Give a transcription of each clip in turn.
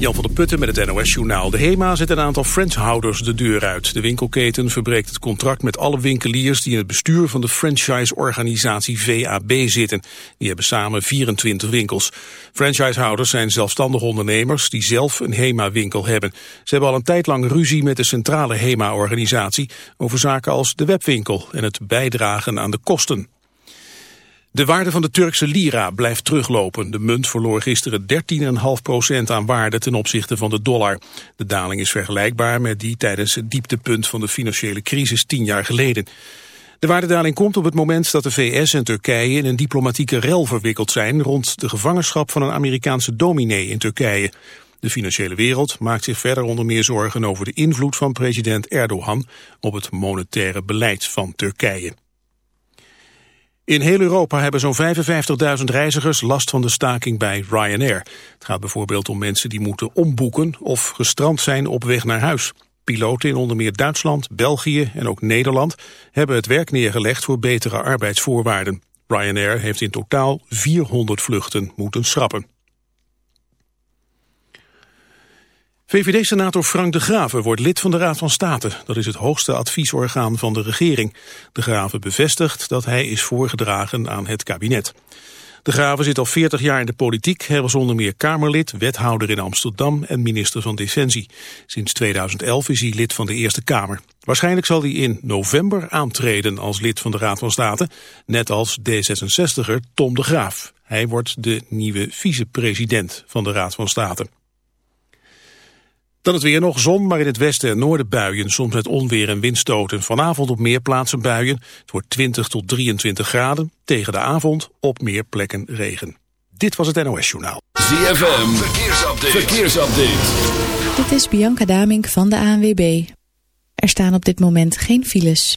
Jan van der Putten met het NOS-journaal. De HEMA zet een aantal franchisehouders de deur uit. De winkelketen verbreekt het contract met alle winkeliers... die in het bestuur van de franchise-organisatie VAB zitten. Die hebben samen 24 winkels. Franchisehouders zijn zelfstandige ondernemers... die zelf een HEMA-winkel hebben. Ze hebben al een tijd lang ruzie met de centrale HEMA-organisatie... over zaken als de webwinkel en het bijdragen aan de kosten. De waarde van de Turkse lira blijft teruglopen. De munt verloor gisteren 13,5% aan waarde ten opzichte van de dollar. De daling is vergelijkbaar met die tijdens het dieptepunt van de financiële crisis tien jaar geleden. De waardedaling komt op het moment dat de VS en Turkije in een diplomatieke rel verwikkeld zijn rond de gevangenschap van een Amerikaanse dominee in Turkije. De financiële wereld maakt zich verder onder meer zorgen over de invloed van president Erdogan op het monetaire beleid van Turkije. In heel Europa hebben zo'n 55.000 reizigers last van de staking bij Ryanair. Het gaat bijvoorbeeld om mensen die moeten omboeken of gestrand zijn op weg naar huis. Piloten in onder meer Duitsland, België en ook Nederland hebben het werk neergelegd voor betere arbeidsvoorwaarden. Ryanair heeft in totaal 400 vluchten moeten schrappen. VVD-senator Frank de Graven wordt lid van de Raad van State. Dat is het hoogste adviesorgaan van de regering. De Graven bevestigt dat hij is voorgedragen aan het kabinet. De Graven zit al 40 jaar in de politiek. Hij was onder meer Kamerlid, wethouder in Amsterdam en minister van Defensie. Sinds 2011 is hij lid van de Eerste Kamer. Waarschijnlijk zal hij in november aantreden als lid van de Raad van State, net als D66er Tom de Graaf. Hij wordt de nieuwe vicepresident van de Raad van State. Dan het weer nog zon, maar in het westen en noorden buien. Soms met onweer en windstoten. Vanavond op meer plaatsen buien. Het wordt 20 tot 23 graden. Tegen de avond op meer plekken regen. Dit was het NOS Journaal. ZFM, verkeersupdate. verkeersupdate. Dit is Bianca Damink van de ANWB. Er staan op dit moment geen files.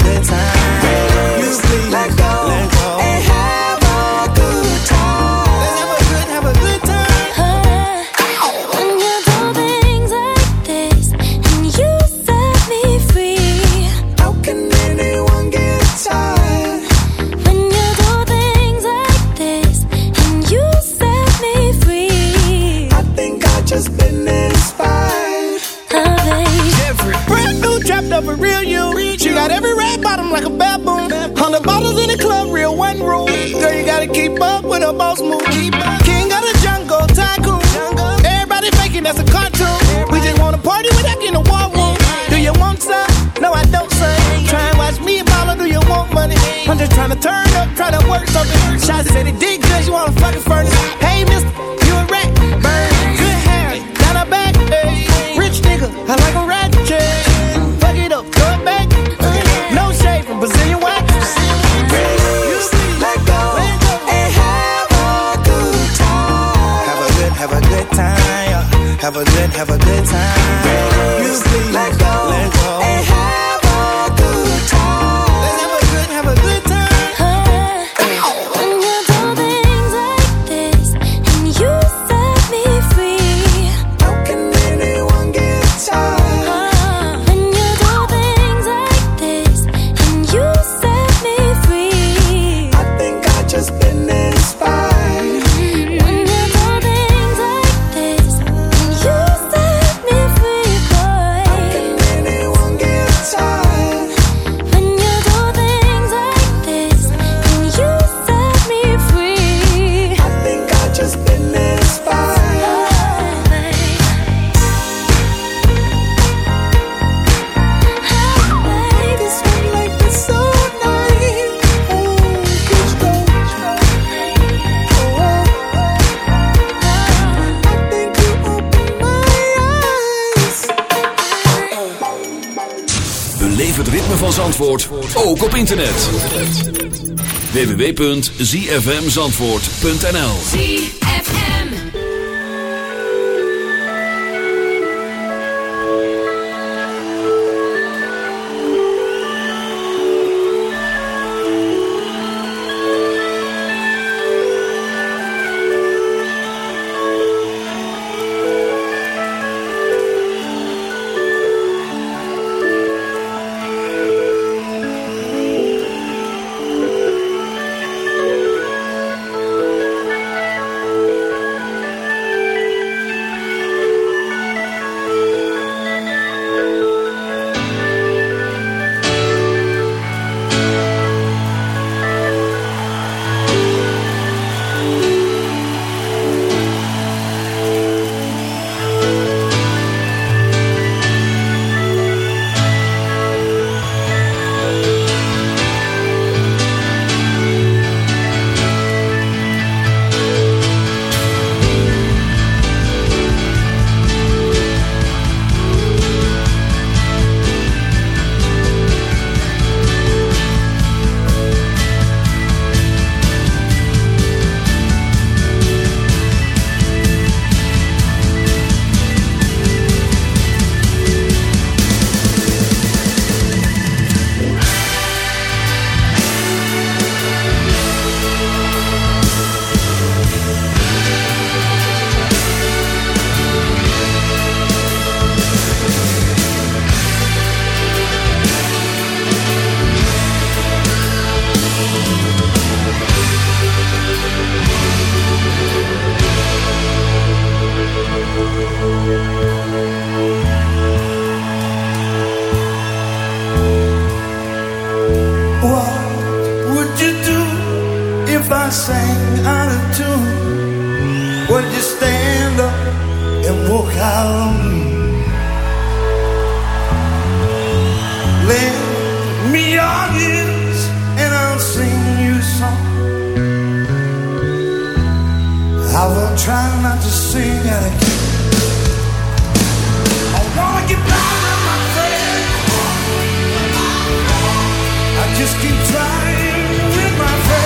with a. King of the jungle, tycoon. Everybody faking that's a cartoon. We just wanna party without getting a war room. Do you want some? No, I don't, son. Try and watch me mama, do you want money? I'm just trying to turn up, trying to work something. Shots said it did good, you wanna fucking furnace. www.zfmzandvoort.nl and walk out on me? Lend me your ears and I'll sing you a song. I will try not to sing of key. I wanna get on my friend. I just keep trying with my friend.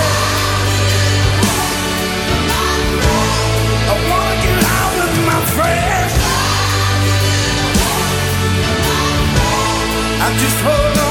I just hold on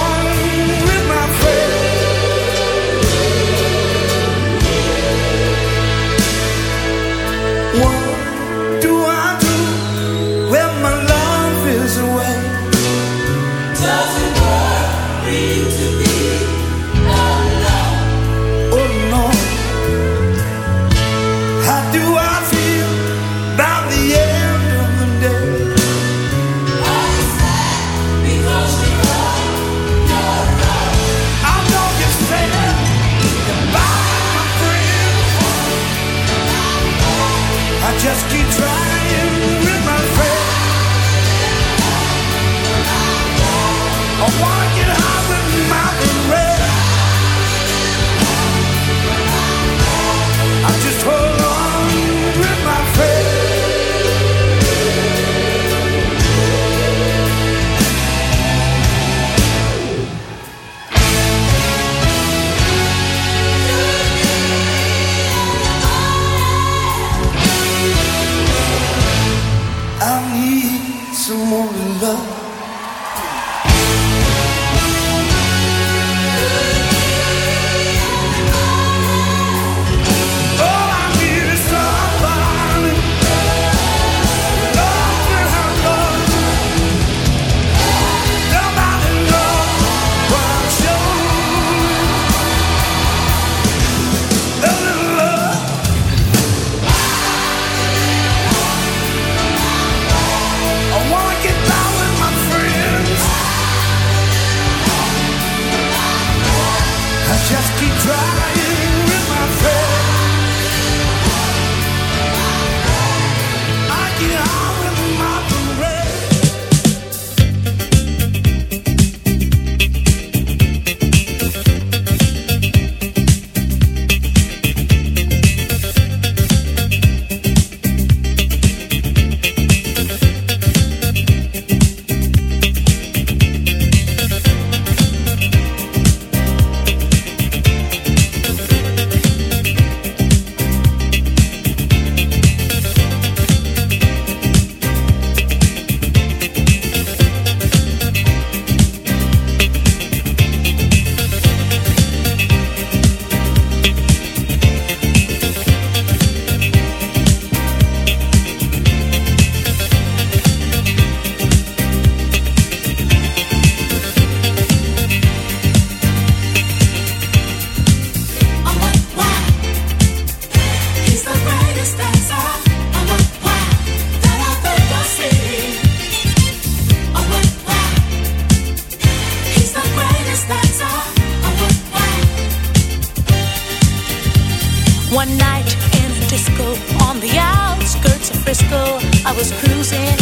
I was cruising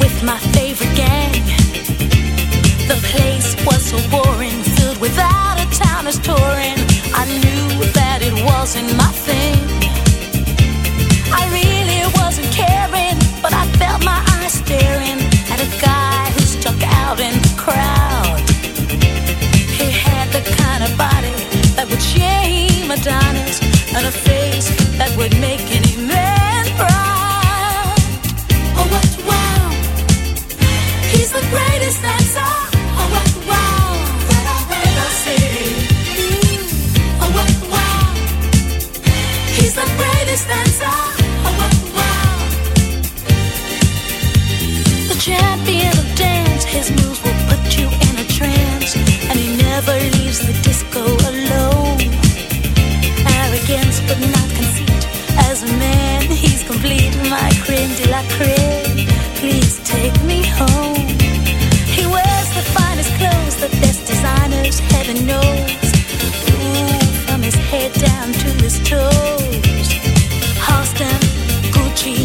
with my favorite gang. The place was so boring, filled with out of towners touring. I knew that it wasn't my thing. I really wasn't caring, but I felt my eyes staring at a guy who stuck out in the crowd. He had the kind of body that would shame Adonis and a face that would make any Please take me home. to his toes. Gucci,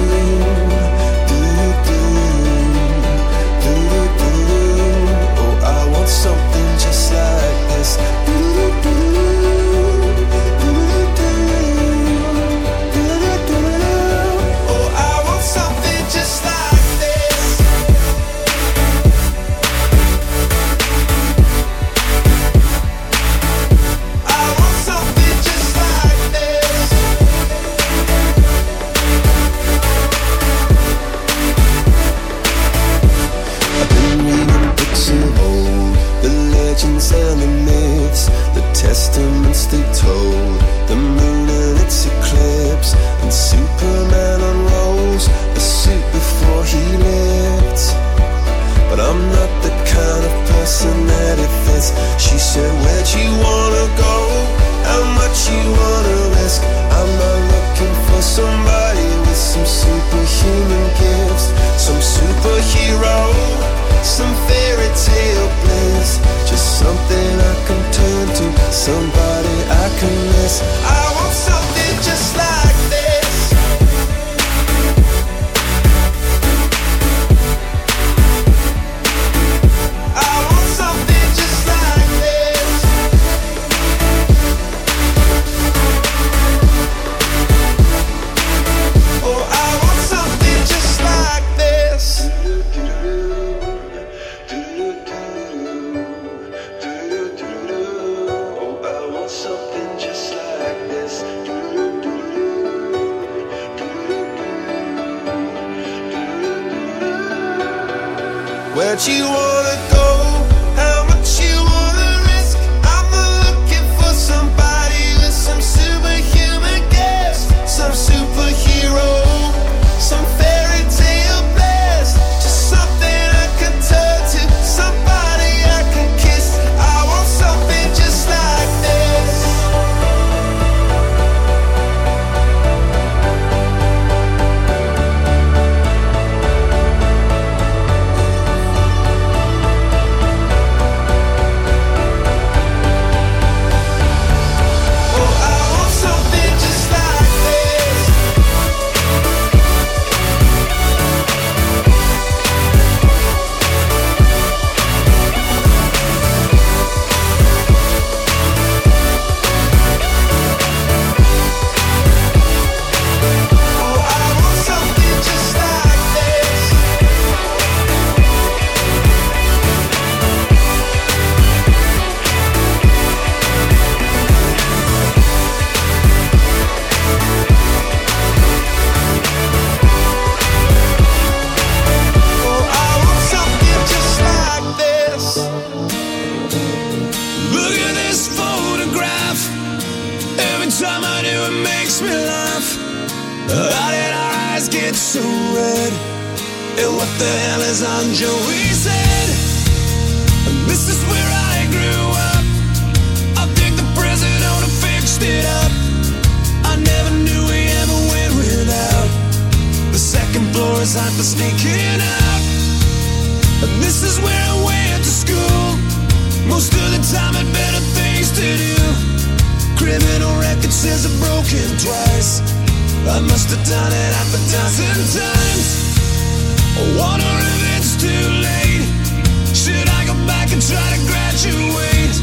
can try to graduate.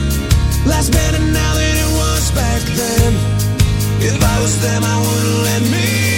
Less better now than it was back then. If I was them, I wouldn't let me.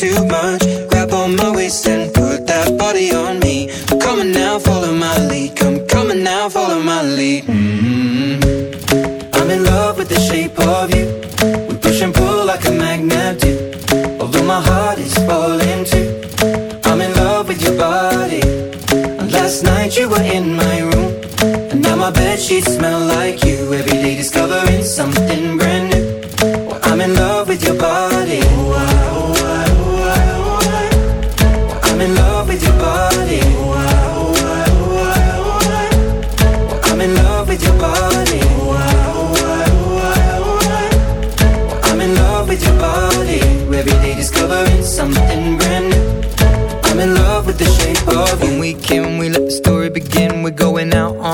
too much.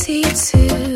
see you too.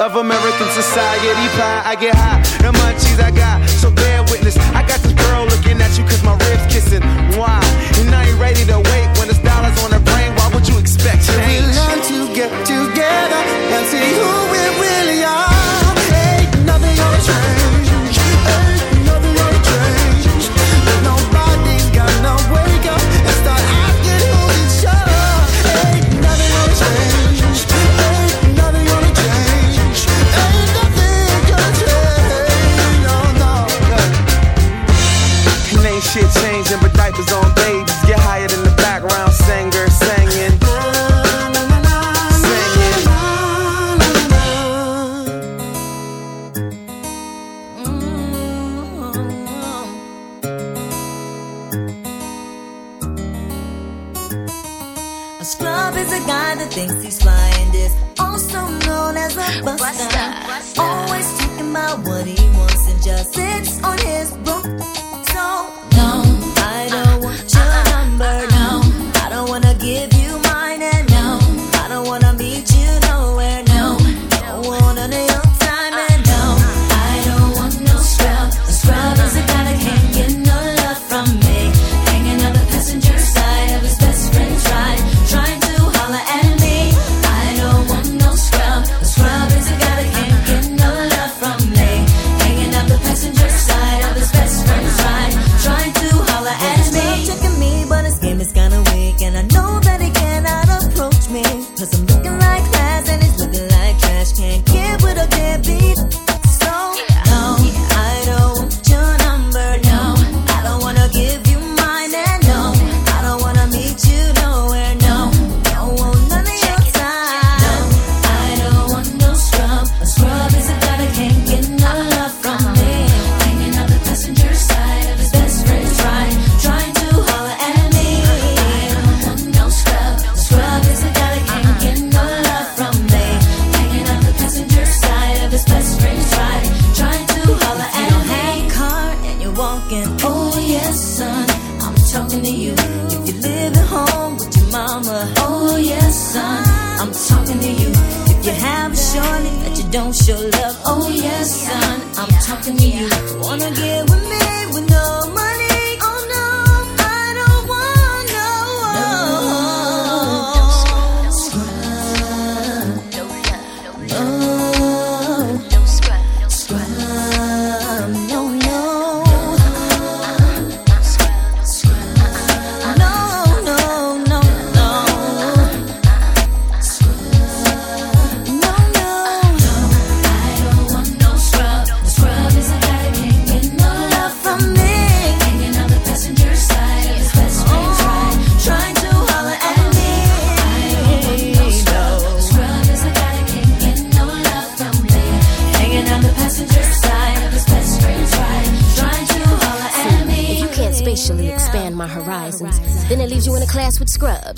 of American society pie. I get high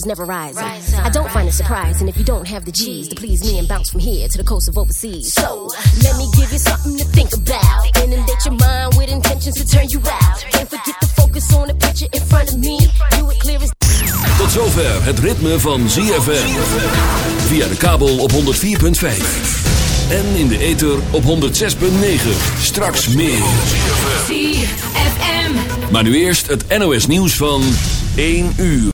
never rising. Rise up, I don't find a surprising up. if you don't have the G's to please me and bounce from here to the coast of overseas. So, let me give you something to think about. Inundate your mind with intentions to turn you out. Can't forget to focus on the picture in front of me. You it clear as... Tot zover het ritme van ZFM. Via de kabel op 104.5. En in de ether op 106.9. Straks meer. Maar nu eerst het NOS nieuws van 1 uur.